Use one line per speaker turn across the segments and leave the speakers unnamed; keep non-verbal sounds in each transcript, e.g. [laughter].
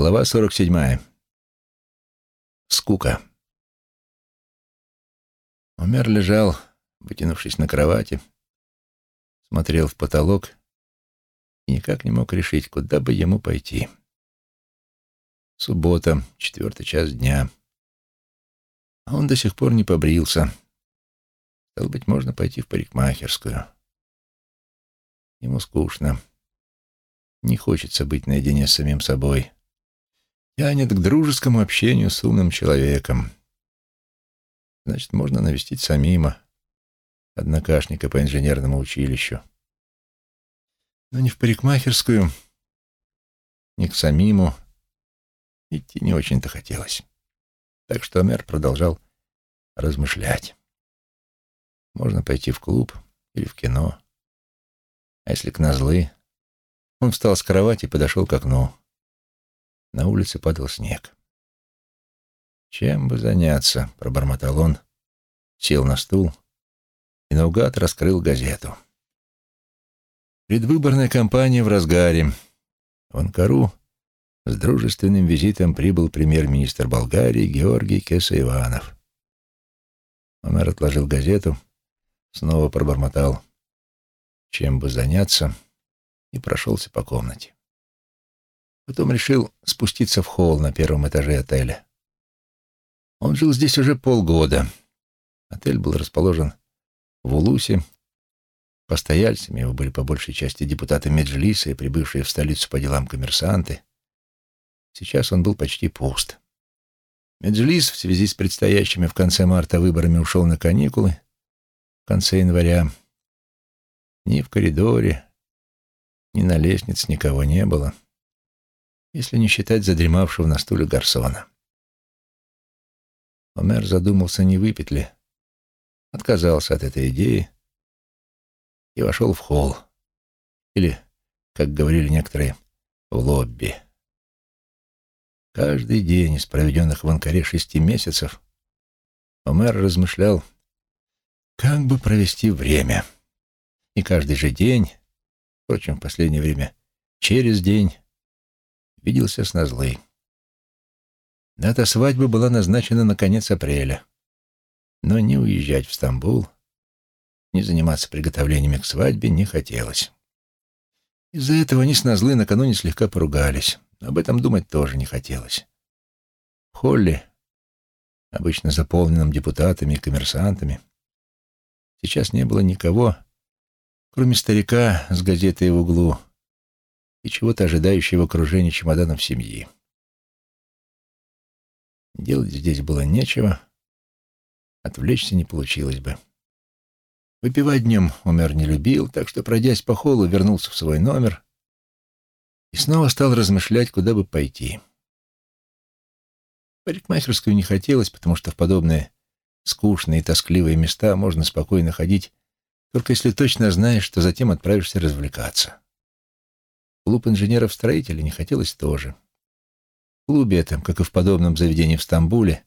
Глава 47. Скука. Умер лежал, вытянувшись на кровати, смотрел в потолок и никак не мог решить, куда бы ему пойти. Суббота, четвертый час дня. А он до сих пор не побрился. Стало быть, можно пойти в парикмахерскую. Ему скучно. Не хочется быть наедине с самим собой тянет к дружескому общению с умным человеком. Значит, можно навестить самима, однокашника по инженерному училищу. Но не в парикмахерскую, ни к самиму идти не очень-то хотелось. Так что мэр продолжал размышлять. Можно пойти в клуб или в кино. А если к назлы? Он встал с кровати и подошел к окну. На улице падал снег. «Чем бы заняться?» — пробормотал он, сел на стул и наугад раскрыл газету. Предвыборная кампания в разгаре. В Анкару с дружественным визитом прибыл премьер-министр Болгарии Георгий Кеса-Иванов. Омер отложил газету, снова пробормотал «Чем бы заняться?» и прошелся по комнате. Потом решил спуститься в холл на первом этаже отеля. Он жил здесь уже полгода. Отель был расположен в Улусе. Постояльцами его были по большей части депутаты Меджлиса и прибывшие в столицу по делам коммерсанты. Сейчас он был почти пуст. Меджлис в связи с предстоящими в конце марта выборами ушел на каникулы. В конце января ни в коридоре, ни на лестнице никого не было если не считать задремавшего на стуле гарсона. Омер задумался, не выпить ли, отказался от этой идеи и вошел в холл, или, как говорили некоторые, в лобби. Каждый день из проведенных в Анкаре шести месяцев Омер размышлял, как бы провести время. И каждый же день, впрочем, в последнее время через день, виделся с Назлой. Дата свадьбы была назначена на конец апреля. Но не уезжать в Стамбул, не заниматься приготовлениями к свадьбе не хотелось. Из-за этого они с Назлы накануне слегка поругались. Об этом думать тоже не хотелось. В холле, обычно заполненном депутатами и коммерсантами, сейчас не было никого, кроме старика с газетой в углу, и чего-то ожидающего окружения чемоданов семьи. Делать здесь было нечего, отвлечься не получилось бы. Выпивать днем Умер не любил, так что, пройдясь по холлу, вернулся в свой номер и снова стал размышлять, куда бы пойти. Парикмахерскую не хотелось, потому что в подобные скучные и тоскливые места можно спокойно ходить, только если точно знаешь, что затем отправишься развлекаться клуб инженеров-строителей не хотелось тоже. В клубе этом, как и в подобном заведении в Стамбуле,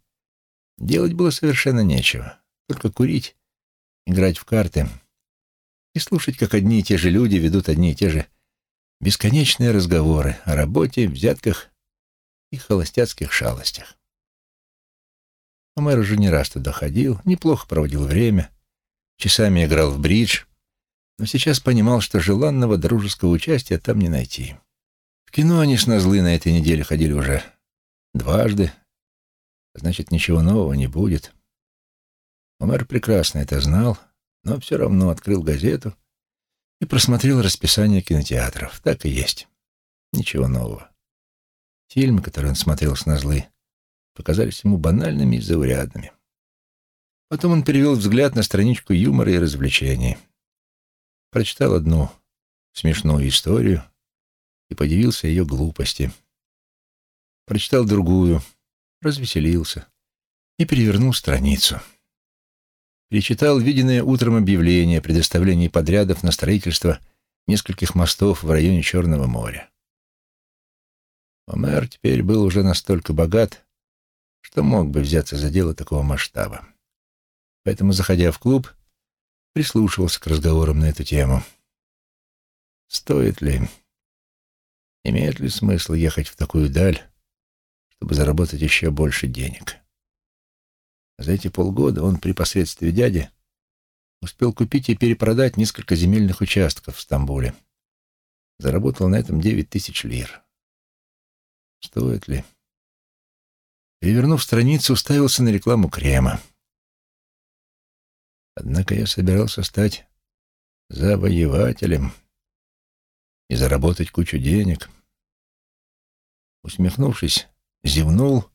делать было совершенно нечего. Только курить, играть в карты и слушать, как одни и те же люди ведут одни и те же бесконечные разговоры о работе, взятках и холостяцких шалостях. Омер уже не раз туда ходил, неплохо проводил время, часами играл в бридж, но сейчас понимал, что желанного дружеского участия там не найти. В кино они с Назлы на этой неделе ходили уже дважды, значит, ничего нового не будет. Омар прекрасно это знал, но все равно открыл газету и просмотрел расписание кинотеатров. Так и есть. Ничего нового. Фильмы, которые он смотрел с Назлы, показались ему банальными и заурядными. Потом он перевел взгляд на страничку юмора и развлечений — Прочитал одну смешную историю и подивился ее глупости. Прочитал другую, развеселился и перевернул страницу. Перечитал виденное утром объявление о предоставлении подрядов на строительство нескольких мостов в районе Черного моря. Омер теперь был уже настолько богат, что мог бы взяться за дело такого масштаба. Поэтому, заходя в клуб, прислушивался к разговорам на эту тему. Стоит ли, имеет ли смысл ехать в такую даль, чтобы заработать еще больше денег. За эти полгода он при посредстве дяди успел купить и перепродать несколько земельных участков в Стамбуле. Заработал на этом девять тысяч лир. Стоит ли? Перевернув страницу, уставился на рекламу крема. Однако я собирался стать завоевателем и заработать кучу денег. Усмехнувшись, зевнул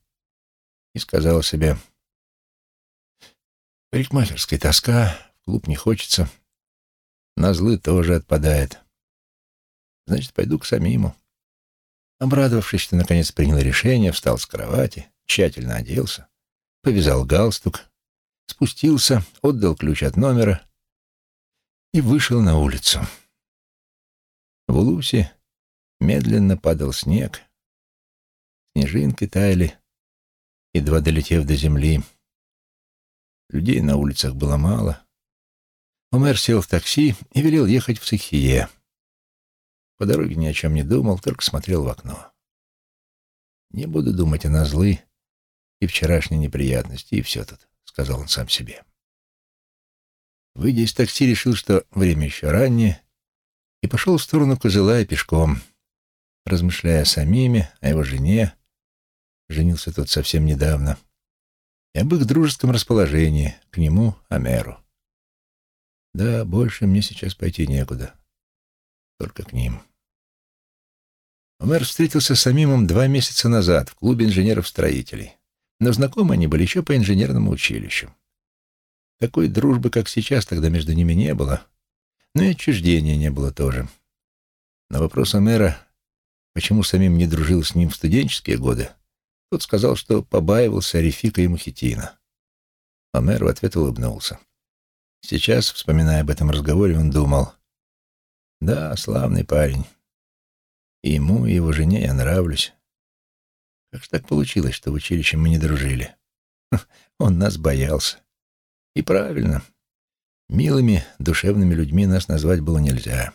и сказал себе, «Парикмахерская тоска, в клуб не хочется, на злы тоже отпадает. Значит, пойду к самиму». Обрадовавшись, что наконец принял решение, встал с кровати, тщательно оделся, повязал галстук, спустился, отдал ключ от номера и вышел на улицу. В Улусе медленно падал снег, снежинки таяли, едва долетев до земли. Людей на улицах было мало. Омер сел в такси и велел ехать в Сахие. По дороге ни о чем не думал, только смотрел в окно. Не буду думать о назлы и вчерашней неприятности, и все тут, — сказал он сам себе. Выйдя из такси, решил, что время еще раннее, и пошел в сторону Козылая пешком, размышляя о самими, о его жене, женился тот совсем недавно, и об их дружеском расположении к нему, Амеру. Да, больше мне сейчас пойти некуда, только к ним. Омер встретился с Самимом два месяца назад в клубе инженеров-строителей, но знакомы они были еще по инженерному училищу. Такой дружбы, как сейчас, тогда между ними не было, но и отчуждения не было тоже. На вопрос Омера, почему самим не дружил с ним в студенческие годы, тот сказал, что побаивался Арифика и Мухитина. Омер в ответ улыбнулся. Сейчас, вспоминая об этом разговоре, он думал, «Да, славный парень. И ему, и его жене я нравлюсь. Как же так получилось, что в училище мы не дружили? [laughs] Он нас боялся. И правильно. Милыми, душевными людьми нас назвать было нельзя.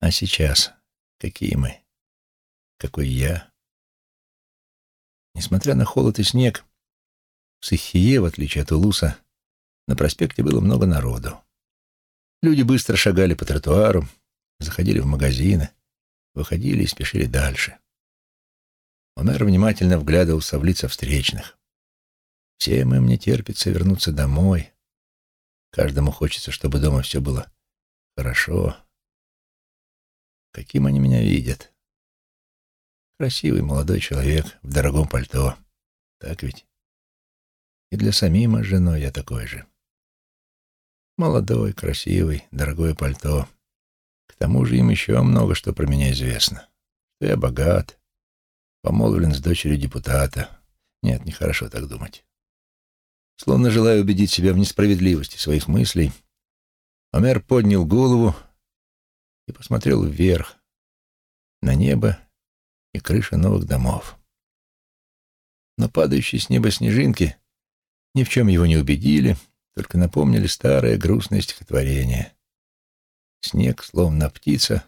А сейчас какие мы? Какой я? Несмотря на холод и снег, в Сахие, в отличие от Улуса, на проспекте было много народу. Люди быстро шагали по тротуару, заходили в магазины, выходили и спешили дальше. Омер внимательно вглядывался в лица встречных. Всем им не терпится вернуться домой. Каждому хочется, чтобы дома все было хорошо. Каким они меня видят? Красивый молодой человек в дорогом пальто. Так ведь? И для самима с женой я такой же. Молодой, красивый, дорогое пальто. К тому же им еще много что про меня известно. Что я богат, помолвлен с дочерью депутата. Нет, нехорошо так думать. Словно желая убедить себя в несправедливости своих мыслей, Омер поднял голову и посмотрел вверх, на небо и крыши новых домов. Но падающие с неба снежинки ни в чем его не убедили, только напомнили старое грустное стихотворение. Снег, словно птица,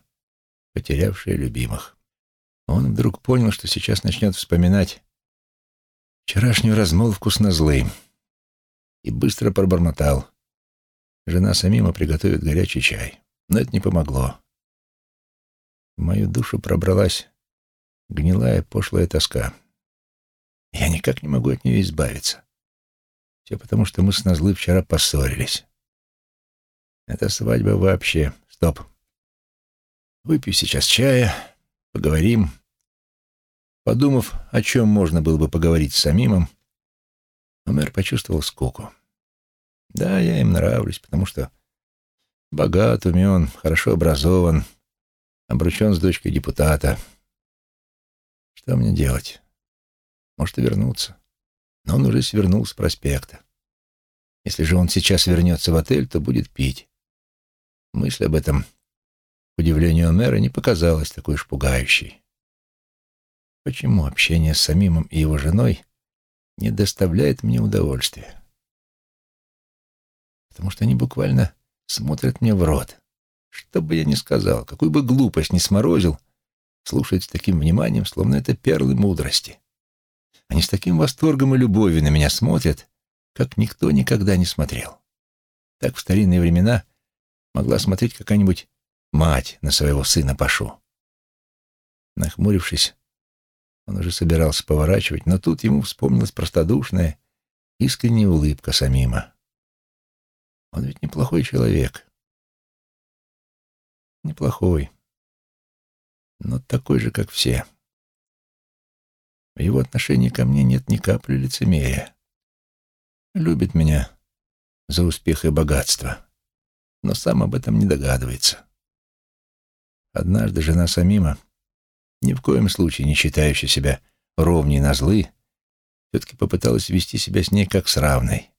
потерявшая любимых. Он вдруг понял, что сейчас начнет вспоминать вчерашнюю размолвку с Назлым и быстро пробормотал. Жена Самима приготовит горячий чай. Но это не помогло. В мою душу пробралась гнилая пошлая тоска. Я никак не могу от нее избавиться. Все потому, что мы с Назлы вчера поссорились. Это свадьба вообще. Стоп. Выпью сейчас чая, поговорим. Подумав, о чем можно было бы поговорить с Самимом, Омер почувствовал скуку. Да, я им нравлюсь, потому что богат, умен, хорошо образован, обручен с дочкой депутата. Что мне делать? Может, и вернуться. Но он уже свернул с проспекта. Если же он сейчас вернется в отель, то будет пить. Мысль об этом, к удивлению мэра, не показалась такой уж пугающей. Почему общение с самим и его женой не доставляет мне удовольствия. Потому что они буквально смотрят мне в рот. Что бы я ни сказал, какую бы глупость ни сморозил, слушают с таким вниманием, словно это перлы мудрости. Они с таким восторгом и любовью на меня смотрят, как никто никогда не смотрел. Так в старинные времена могла смотреть какая-нибудь мать на своего сына Пашу. Нахмурившись, он уже собирался поворачивать, но тут ему вспомнилась простодушная, искренняя улыбка Самима. Он ведь неплохой человек. Неплохой, но такой же, как все. В его отношении ко мне нет ни капли лицемерия. Любит меня за успех и богатство, но сам об этом не догадывается. Однажды жена Самима, ни в коем случае не считающая себя ровней на злы, все-таки попыталась вести себя с ней как с равной.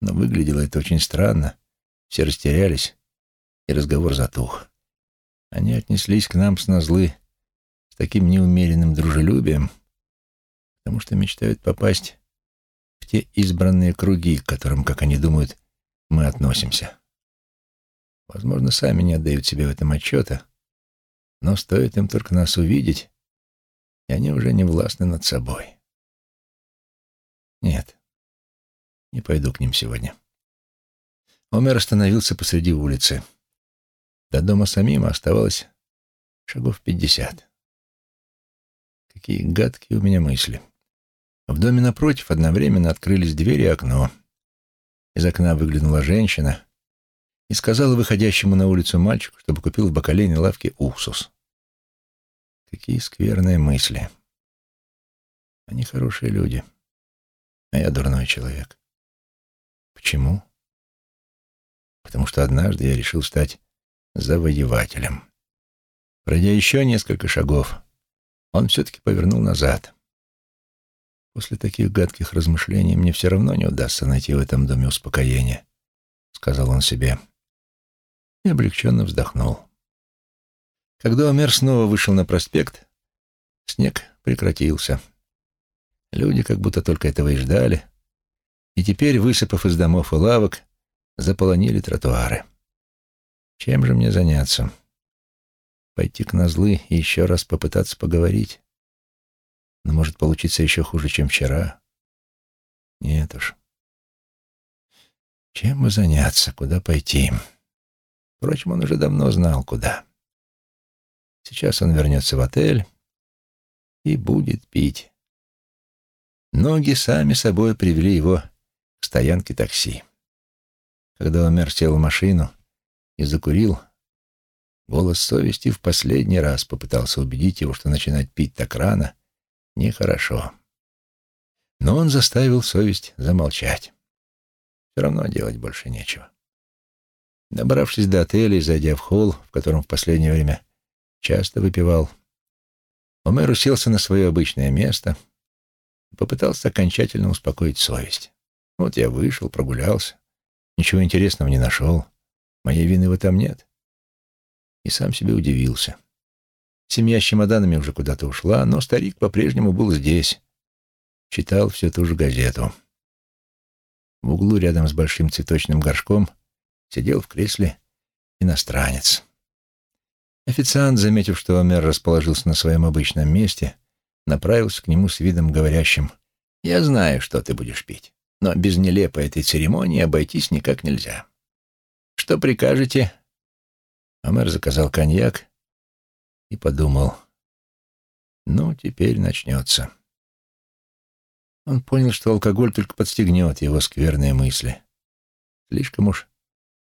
Но выглядело это очень странно, все растерялись, и разговор затух. Они отнеслись к нам с назлы с таким неумеренным дружелюбием, потому что мечтают попасть в те избранные круги, к которым, как они думают, мы относимся. Возможно, сами не отдают себе в этом отчета, но стоит им только нас увидеть, и они уже не властны над собой. Нет, не пойду к ним сегодня. Омер остановился посреди улицы. До дома самима оставалось шагов пятьдесят. Какие гадкие у меня мысли. В доме напротив одновременно открылись двери и окно. Из окна выглянула женщина и сказала выходящему на улицу мальчику, чтобы купил в бакалейной лавке уксус. Какие скверные мысли. Они хорошие люди, а я дурной человек. Почему? Потому что однажды я решил стать завоевателем. Пройдя еще несколько шагов, он все-таки повернул назад. После таких гадких размышлений мне все равно не удастся найти в этом доме успокоение, — сказал он себе. И облегченно вздохнул. Когда Омер снова вышел на проспект, снег прекратился. Люди как будто только этого и ждали, и теперь, высыпав из домов и лавок, заполонили тротуары. Чем же мне заняться? Пойти к Назлы и еще раз попытаться поговорить? Но может получиться еще хуже, чем вчера. Нет уж. Чем бы заняться, куда пойти? Впрочем, он уже давно знал, куда. Сейчас он вернется в отель и будет пить. Ноги сами собой привели его к стоянке такси. Когда Омер сел в машину и закурил, голос совести в последний раз попытался убедить его, что начинать пить так рано нехорошо. Но он заставил совесть замолчать. Все равно делать больше нечего. Добравшись до отеля и зайдя в холл, в котором в последнее время часто выпивал, Омер уселся на свое обычное место и попытался окончательно успокоить совесть. Вот я вышел, прогулялся, ничего интересного не нашел, моей вины в этом нет. И сам себе удивился. Семья с чемоданами уже куда-то ушла, но старик по-прежнему был здесь. Читал всю ту же газету. В углу рядом с большим цветочным горшком сидел в кресле иностранец. Официант, заметив, что Омер расположился на своем обычном месте, направился к нему с видом говорящим «Я знаю, что ты будешь пить, но без нелепой этой церемонии обойтись никак нельзя. Что прикажете?» Омер заказал коньяк и подумал, ну, теперь начнется. Он понял, что алкоголь только подстегнет его скверные мысли. Слишком уж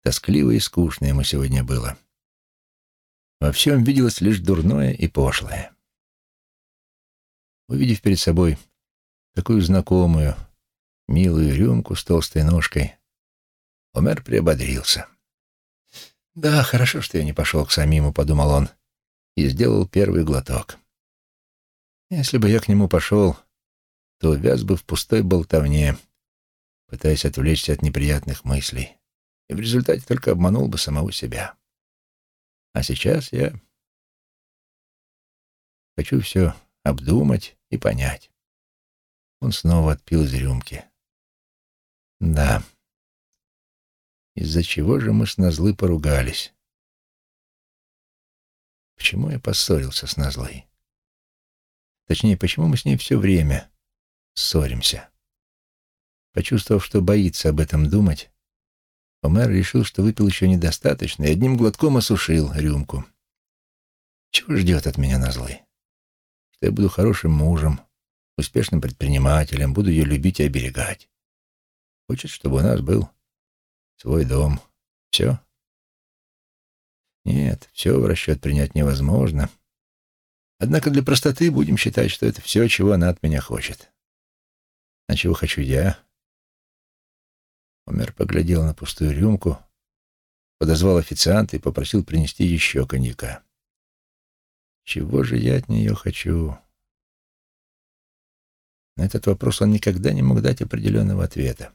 тоскливо и скучно ему сегодня было. Во всем виделось лишь дурное и пошлое. Увидев перед собой такую знакомую, милую рюмку с толстой ножкой, Омер приободрился. «Да, хорошо, что я не пошел к самиму», — подумал он, и сделал первый глоток. Если бы я к нему пошел, то увяз бы в пустой болтовне, пытаясь отвлечься от неприятных мыслей, и в результате только обманул бы самого себя. А сейчас я хочу все обдумать и понять. Он снова отпил из рюмки. Да. Из-за чего же мы с Назлы поругались? Почему я поссорился с Назлой? Точнее, почему мы с ней все время ссоримся? Почувствовав, что боится об этом думать, Омер решил, что выпил еще недостаточно, и одним глотком осушил рюмку. Чего ждет от меня Назлы? Что я буду хорошим мужем, успешным предпринимателем, буду ее любить и оберегать. Хочет, чтобы у нас был свой дом. Все? Нет, все в расчет принять невозможно. Однако для простоты будем считать, что это все, чего она от меня хочет. А чего хочу я? Умер поглядел на пустую рюмку, подозвал официанта и попросил принести еще коньяка. Чего же я от нее хочу? На этот вопрос он никогда не мог дать определенного ответа.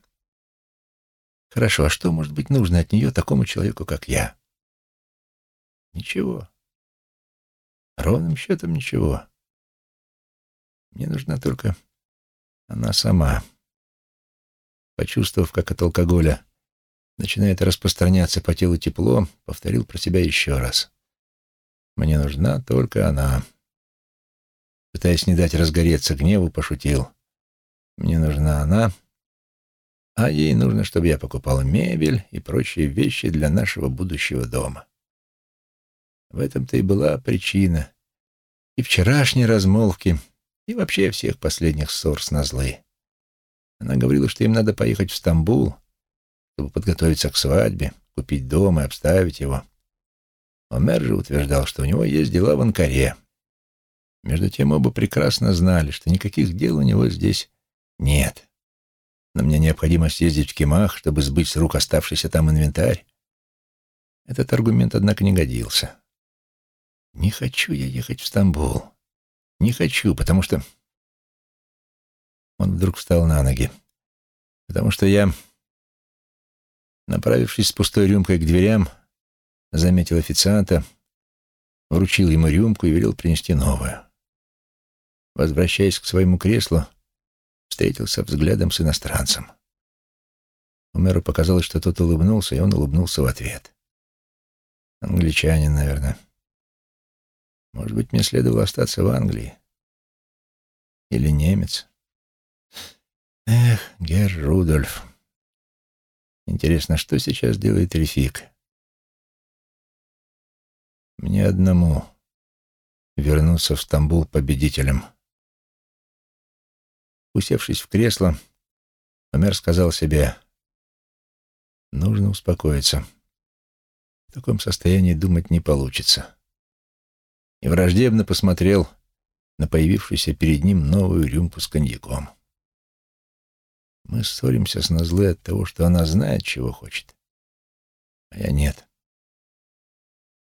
Хорошо, а что может быть нужно от нее такому человеку, как я? Ничего. Ровным счетом ничего. Мне нужна только она сама. Почувствовав, как от алкоголя начинает распространяться по телу тепло, повторил про себя еще раз. Мне нужна только она. Пытаясь не дать разгореться гневу, пошутил. Мне нужна она, а ей нужно, чтобы я покупал мебель и прочие вещи для нашего будущего дома. В этом-то и была причина и вчерашней размолвки, и вообще всех последних ссор с Назлы. Она говорила, что им надо поехать в Стамбул, чтобы подготовиться к свадьбе, купить дом и обставить его. Омер же утверждал, что у него есть дела в Анкаре. Между тем оба прекрасно знали, что никаких дел у него здесь нет. Но мне необходимо съездить в Кемах, чтобы сбыть с рук оставшийся там инвентарь. Этот аргумент, однако, не годился. Не хочу я ехать в Стамбул. Не хочу, потому что... Он вдруг встал на ноги. Потому что я, направившись с пустой рюмкой к дверям, заметил официанта, вручил ему рюмку и велел принести новую. Возвращаясь к своему креслу, встретился взглядом с иностранцем. Умеру показалось, что тот улыбнулся, и он улыбнулся в ответ. Англичанин, наверное. Может быть, мне следовало остаться в Англии? Или немец? Эх, Герр Рудольф. Интересно, что сейчас делает Рефик? Мне одному вернуться в Стамбул победителем. Усевшись в кресло, Омер сказал себе, «Нужно успокоиться. В таком состоянии думать не получится» и враждебно посмотрел на появившуюся перед ним новую рюмку с коньяком. Мы ссоримся с Назлы от того, что она знает, чего хочет, а я нет.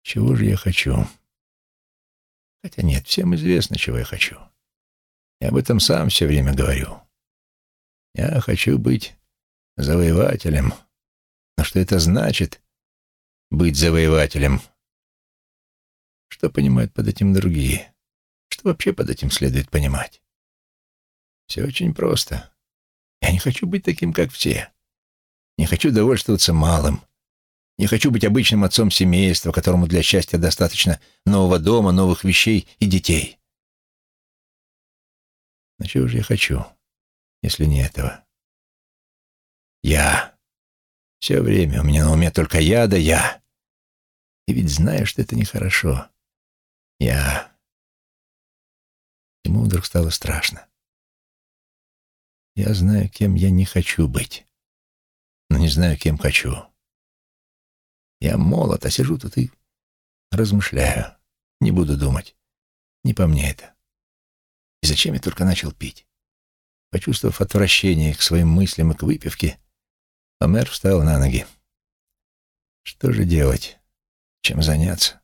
Чего же я хочу? Хотя нет, всем известно, чего я хочу. Я об этом сам все время говорю. Я хочу быть завоевателем. Но что это значит — быть завоевателем — что понимают под этим другие? Что вообще под этим следует понимать? Все очень просто. Я не хочу быть таким, как все. Не хочу довольствоваться малым. Не хочу быть обычным отцом семейства, которому для счастья достаточно нового дома, новых вещей и детей. Но чего же я хочу, если не этого? Я. Все время у меня на уме только я да я. И ведь знаю, что это нехорошо. Я... Ему вдруг стало страшно. Я знаю, кем я не хочу быть, но не знаю, кем хочу. Я молод, а сижу тут и размышляю. Не буду думать. Не по мне это. И зачем я только начал пить? Почувствовав отвращение к своим мыслям и к выпивке, Омер встал на ноги. Что же делать? Чем заняться?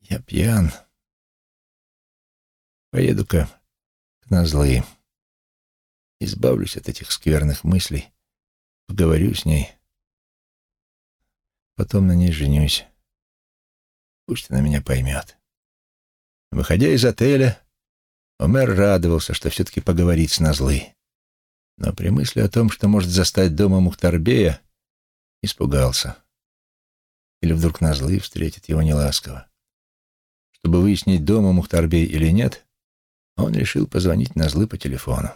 Я пьян. Поеду-ка к Назлы. Избавлюсь от этих скверных мыслей. Поговорю с ней. Потом на ней женюсь. Пусть она меня поймет. Выходя из отеля, Омер радовался, что все-таки поговорит с Назлы. Но при мысли о том, что может застать дома Мухтарбея, испугался. Или вдруг Назлы встретит его неласково. Чтобы выяснить, дома Мухтарбей или нет, он решил позвонить на злы по телефону.